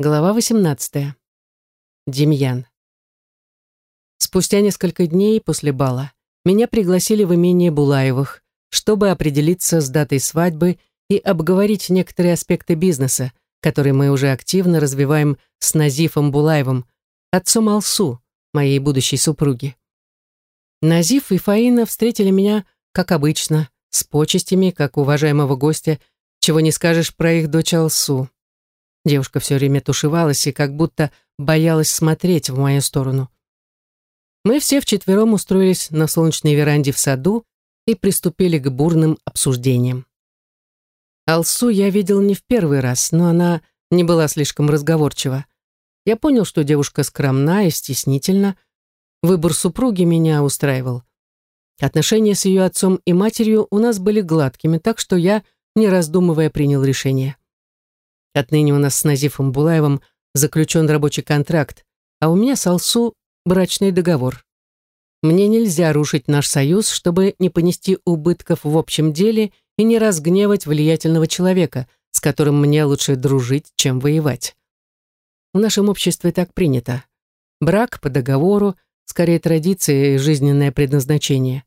Глава 18. Демьян. Спустя несколько дней после бала меня пригласили в имение Булаевых, чтобы определиться с датой свадьбы и обговорить некоторые аспекты бизнеса, которые мы уже активно развиваем с Назифом Булаевым, отцом Алсу, моей будущей супруги. Назиф и Фаина встретили меня, как обычно, с почестями, как уважаемого гостя, чего не скажешь про их дочь Алсу. Девушка все время тушевалась и как будто боялась смотреть в мою сторону. Мы все вчетвером устроились на солнечной веранде в саду и приступили к бурным обсуждениям. Алсу я видел не в первый раз, но она не была слишком разговорчива. Я понял, что девушка скромна и стеснительна. Выбор супруги меня устраивал. Отношения с ее отцом и матерью у нас были гладкими, так что я, не раздумывая, принял решение. Отныне у нас с Назифом Булаевым заключен рабочий контракт, а у меня с Алсу брачный договор. Мне нельзя рушить наш союз, чтобы не понести убытков в общем деле и не разгневать влиятельного человека, с которым мне лучше дружить, чем воевать. В нашем обществе так принято. Брак по договору, скорее традиция и жизненное предназначение.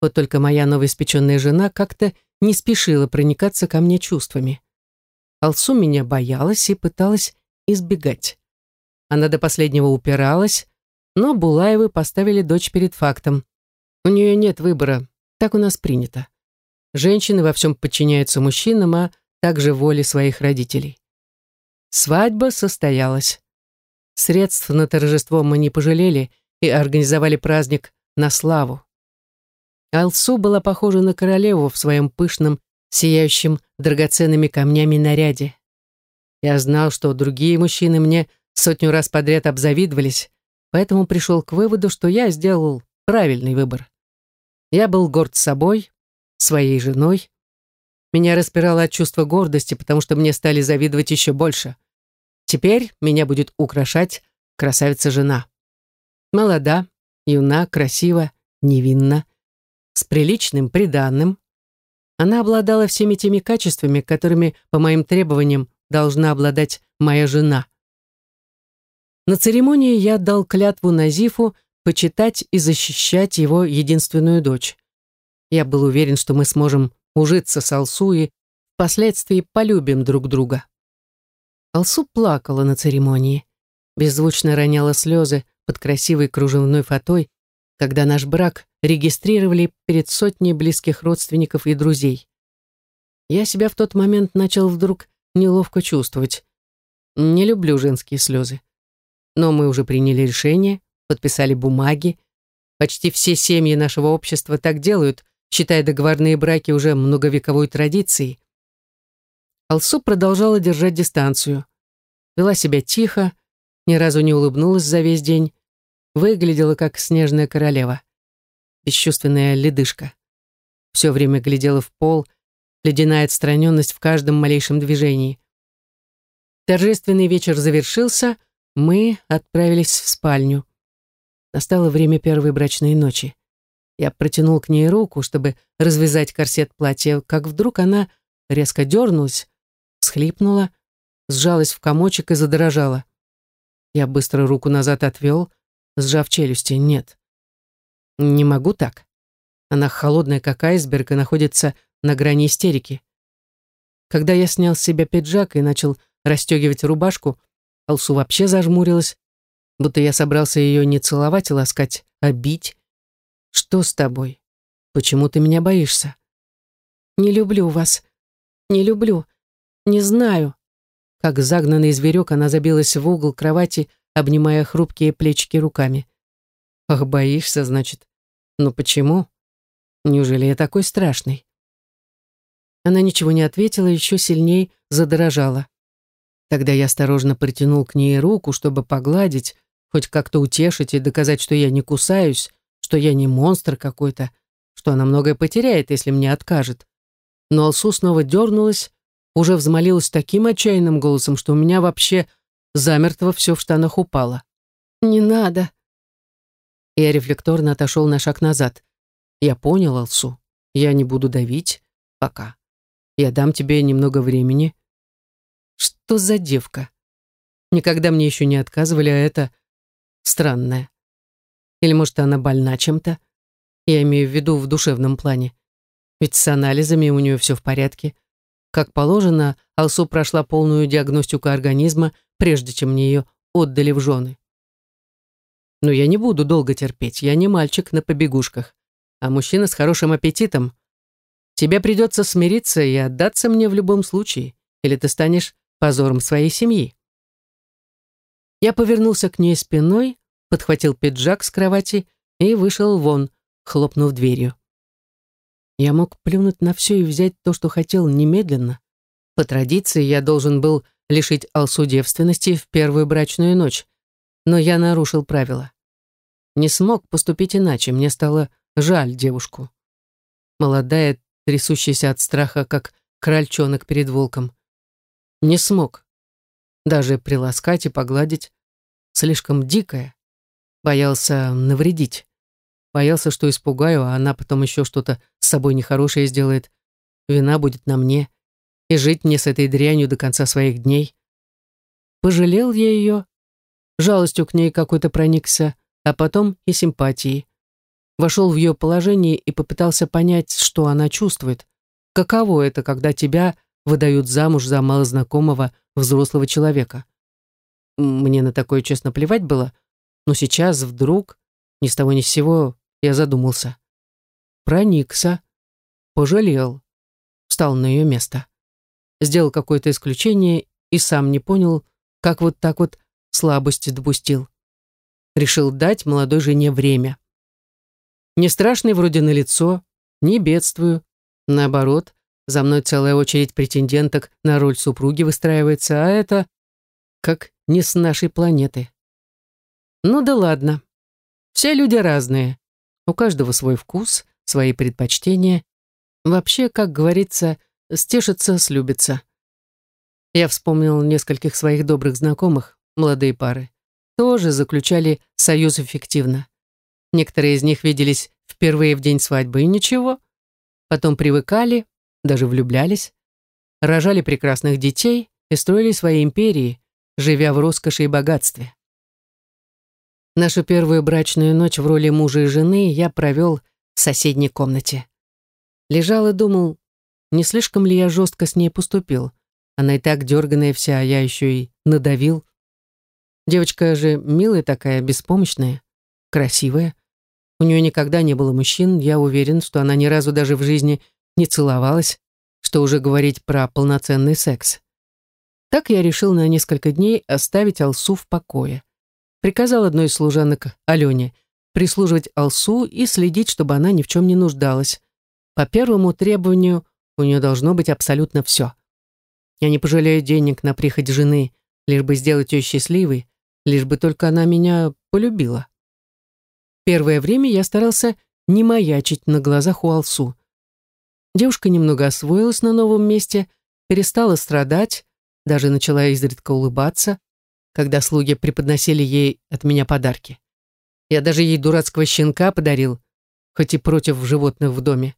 Вот только моя новоиспеченная жена как-то не спешила проникаться ко мне чувствами. Алсу меня боялась и пыталась избегать. Она до последнего упиралась, но Булаевы поставили дочь перед фактом. У нее нет выбора, так у нас принято. Женщины во всем подчиняются мужчинам, а также воле своих родителей. Свадьба состоялась. Средств на торжество мы не пожалели и организовали праздник на славу. Алсу была похожа на королеву в своем пышном сияющим драгоценными камнями наряде. Я знал, что другие мужчины мне сотню раз подряд обзавидовались, поэтому пришел к выводу, что я сделал правильный выбор. Я был горд собой, своей женой. Меня распирало от чувства гордости, потому что мне стали завидовать еще больше. Теперь меня будет украшать красавица-жена. Молода, юна, красива, невинна, с приличным приданным, она обладала всеми теми качествами, которыми, по моим требованиям, должна обладать моя жена. На церемонии я дал клятву Назифу почитать и защищать его единственную дочь. Я был уверен, что мы сможем ужиться с Алсу и впоследствии полюбим друг друга. Алсу плакала на церемонии, беззвучно роняла слезы под красивой кружевной фатой, когда наш брак регистрировали перед сотней близких родственников и друзей. Я себя в тот момент начал вдруг неловко чувствовать. Не люблю женские слезы. Но мы уже приняли решение, подписали бумаги. Почти все семьи нашего общества так делают, считая договорные браки уже многовековой традицией. Алсу продолжала держать дистанцию. Вела себя тихо, ни разу не улыбнулась за весь день, выглядела как снежная королева. Бесчувственная ледышка. Все время глядела в пол, ледяная отстраненность в каждом малейшем движении. Торжественный вечер завершился, мы отправились в спальню. Настало время первой брачной ночи. Я протянул к ней руку, чтобы развязать корсет платья, как вдруг она резко дернулась, всхлипнула, сжалась в комочек и задрожала. Я быстро руку назад отвел, сжав челюсти. Нет. Не могу так. Она холодная, как айсберг, и находится на грани истерики. Когда я снял с себя пиджак и начал расстегивать рубашку, Алсу вообще зажмурилась, будто я собрался ее не целовать и ласкать, а бить. «Что с тобой? Почему ты меня боишься?» «Не люблю вас. Не люблю. Не знаю». Как загнанный зверек, она забилась в угол кровати, обнимая хрупкие плечики руками. «Ах, боишься, значит? Но почему? Неужели я такой страшный?» Она ничего не ответила, еще сильней задрожала. Тогда я осторожно протянул к ней руку, чтобы погладить, хоть как-то утешить и доказать, что я не кусаюсь, что я не монстр какой-то, что она многое потеряет, если мне откажет. Но Алсу снова дернулась, уже взмолилась таким отчаянным голосом, что у меня вообще замертво все в штанах упало. «Не надо!» Я рефлекторно отошел на шаг назад. «Я понял, Алсу. Я не буду давить. Пока. Я дам тебе немного времени». «Что за девка? Никогда мне еще не отказывали, а это странное. Или, может, она больна чем-то? Я имею в виду в душевном плане. Ведь с анализами у нее все в порядке. Как положено, Алсу прошла полную диагностику организма, прежде чем мне ее отдали в жены. Но я не буду долго терпеть, я не мальчик на побегушках, а мужчина с хорошим аппетитом. Тебе придется смириться и отдаться мне в любом случае, или ты станешь позором своей семьи. Я повернулся к ней спиной, подхватил пиджак с кровати и вышел вон, хлопнув дверью. Я мог плюнуть на все и взять то, что хотел, немедленно. По традиции я должен был лишить Алсу девственности в первую брачную ночь, но я нарушил правила. Не смог поступить иначе, мне стало жаль девушку. Молодая, трясущаяся от страха, как крольчонок перед волком. Не смог. Даже приласкать и погладить. Слишком дикая. Боялся навредить. Боялся, что испугаю, а она потом еще что-то с собой нехорошее сделает. Вина будет на мне. И жить мне с этой дрянью до конца своих дней. Пожалел я ее. Жалостью к ней какой-то проникся, а потом и симпатией. Вошел в ее положение и попытался понять, что она чувствует. Каково это, когда тебя выдают замуж за малознакомого взрослого человека? Мне на такое честно плевать было, но сейчас вдруг, ни с того ни с сего, я задумался. Проникся, пожалел, встал на ее место. Сделал какое-то исключение и сам не понял, как вот так вот слабости допустил. Решил дать молодой жене время. Не страшный вроде на лицо, не бедствую. Наоборот, за мной целая очередь претенденток на роль супруги выстраивается, а это как не с нашей планеты. Ну да ладно. Все люди разные. У каждого свой вкус, свои предпочтения. Вообще, как говорится, стешится, слюбится. Я вспомнил нескольких своих добрых знакомых, молодые пары. Тоже заключали союз эффективно. Некоторые из них виделись впервые в день свадьбы и ничего. Потом привыкали, даже влюблялись, рожали прекрасных детей и строили свои империи, живя в роскоши и богатстве. Нашу первую брачную ночь в роли мужа и жены я провел в соседней комнате. Лежал и думал, не слишком ли я жестко с ней поступил. Она и так дерганая вся, а я еще и надавил. Девочка же милая такая, беспомощная, красивая. У нее никогда не было мужчин, я уверен, что она ни разу даже в жизни не целовалась, что уже говорить про полноценный секс. Так я решил на несколько дней оставить Алсу в покое приказал одной из служанок Алене прислуживать Алсу и следить, чтобы она ни в чем не нуждалась. По первому требованию у нее должно быть абсолютно все. Я не пожалею денег на прихоть жены, лишь бы сделать ее счастливой, лишь бы только она меня полюбила. Первое время я старался не маячить на глазах у Алсу. Девушка немного освоилась на новом месте, перестала страдать, даже начала изредка улыбаться, когда слуги преподносили ей от меня подарки. Я даже ей дурацкого щенка подарил, хоть и против животных в доме.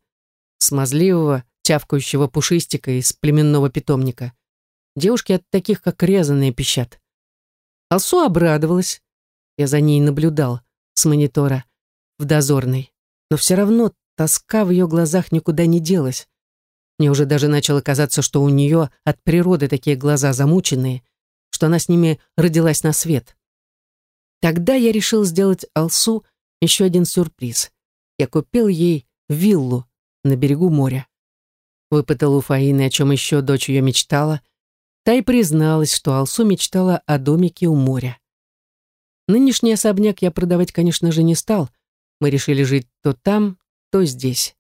Смазливого, тявкающего пушистика из племенного питомника. Девушки от таких, как резаные, пищат. Алсу обрадовалась. Я за ней наблюдал с монитора в дозорной. Но все равно тоска в ее глазах никуда не делась. Мне уже даже начало казаться, что у нее от природы такие глаза замученные — что она с ними родилась на свет. Тогда я решил сделать Алсу еще один сюрприз. Я купил ей виллу на берегу моря. Выпытал у Фаины, о чем еще дочь ее мечтала. Та и призналась, что Алсу мечтала о домике у моря. Нынешний особняк я продавать, конечно же, не стал. Мы решили жить то там, то здесь.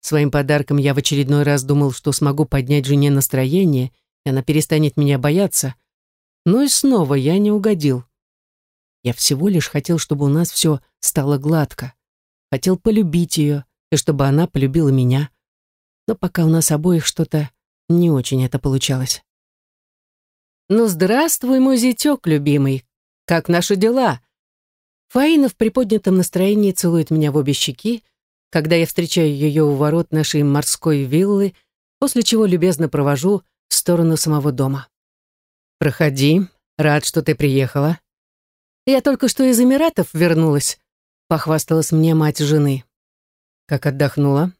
Своим подарком я в очередной раз думал, что смогу поднять жене настроение, и она перестанет меня бояться — но и снова я не угодил. Я всего лишь хотел, чтобы у нас все стало гладко. Хотел полюбить ее, и чтобы она полюбила меня. Но пока у нас обоих что-то не очень это получалось. «Ну, здравствуй, мой зятек, любимый! Как наши дела?» Фаина в приподнятом настроении целует меня в обе щеки, когда я встречаю ее у ворот нашей морской виллы, после чего любезно провожу в сторону самого дома. «Проходи, Рад, что ты приехала. Я только что из Эмиратов вернулась, похвасталась мне мать жены. Как отдохнула?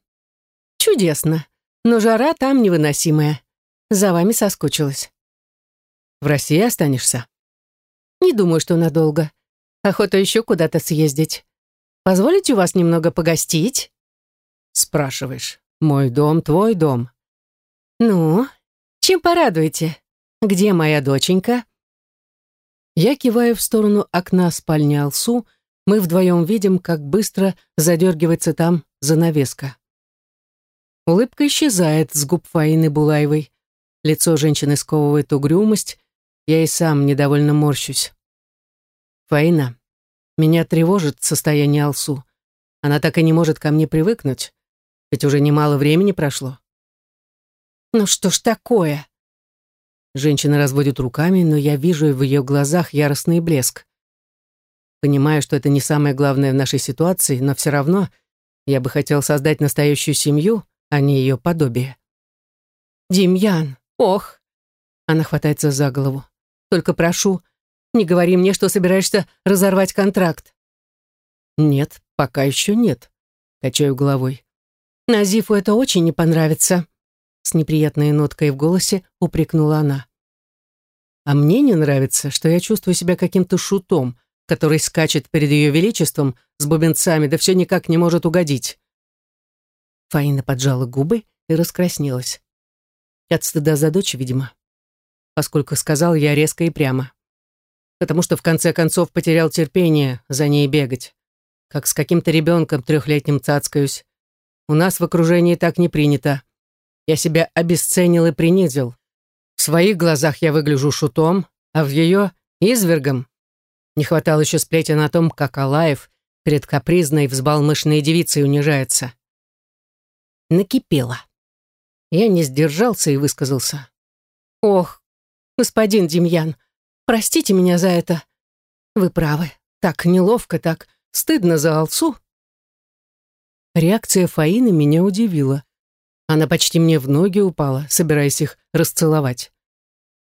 Чудесно, но жара там невыносимая. За вами соскучилась. В России останешься? Не думаю, что надолго. Охота еще куда-то съездить. Позволите у вас немного погостить? Спрашиваешь. Мой дом, твой дом. Ну, чем порадуете? Где моя доченька? Я киваю в сторону окна спальни Алсу, мы вдвоем видим, как быстро задергивается там занавеска. Улыбка исчезает с губ Фаины Булаевой. Лицо женщины сковывает угрюмость, я и сам недовольно морщусь. Фаина, меня тревожит состояние Алсу. Она так и не может ко мне привыкнуть, ведь уже немало времени прошло. Ну что ж такое? Женщина разводит руками, но я вижу в ее глазах яростный блеск. Понимаю, что это не самое главное в нашей ситуации, но все равно я бы хотел создать настоящую семью, а не ее подобие. «Демьян, ох!» Она хватается за голову. «Только прошу, не говори мне, что собираешься разорвать контракт». «Нет, пока еще нет», — качаю головой. «Назифу это очень не понравится», — с неприятной ноткой в голосе упрекнула она. «А мне не нравится, что я чувствую себя каким-то шутом, который скачет перед ее величеством с бубенцами, да все никак не может угодить». Фаина поджала губы и раскраснелась. От стыда за дочь, видимо. Поскольку сказал я резко и прямо. Потому что в конце концов потерял терпение за ней бегать. Как с каким-то ребенком трехлетним цацкаюсь. У нас в окружении так не принято. Я себя обесценил и принизил. В своих глазах я выгляжу шутом, а в ее — извергом. Не хватало еще сплетен о том, как Алаев перед капризной взбалмышной девицей унижается накипело. Я не сдержался и высказался. «Ох, господин Демьян, простите меня за это. Вы правы. Так неловко, так стыдно за Алсу». Реакция Фаины меня удивила. Она почти мне в ноги упала, собираясь их расцеловать.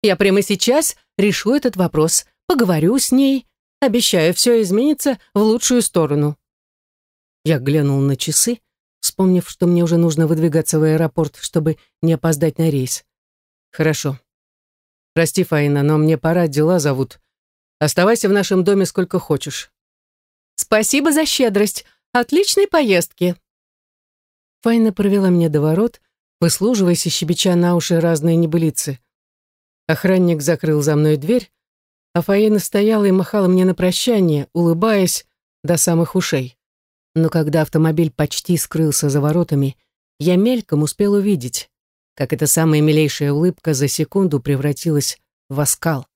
«Я прямо сейчас решу этот вопрос, поговорю с ней, обещаю, все изменится в лучшую сторону». Я глянул на часы вспомнив, что мне уже нужно выдвигаться в аэропорт, чтобы не опоздать на рейс. «Хорошо. Прости, Фаина, но мне пора, дела зовут. Оставайся в нашем доме сколько хочешь». «Спасибо за щедрость. Отличной поездки». Фаина провела меня до ворот, выслуживаясь и щебеча на уши разные небылицы. Охранник закрыл за мной дверь, а Фаина стояла и махала мне на прощание, улыбаясь до самых ушей но когда автомобиль почти скрылся за воротами, я мельком успел увидеть, как эта самая милейшая улыбка за секунду превратилась в оскал.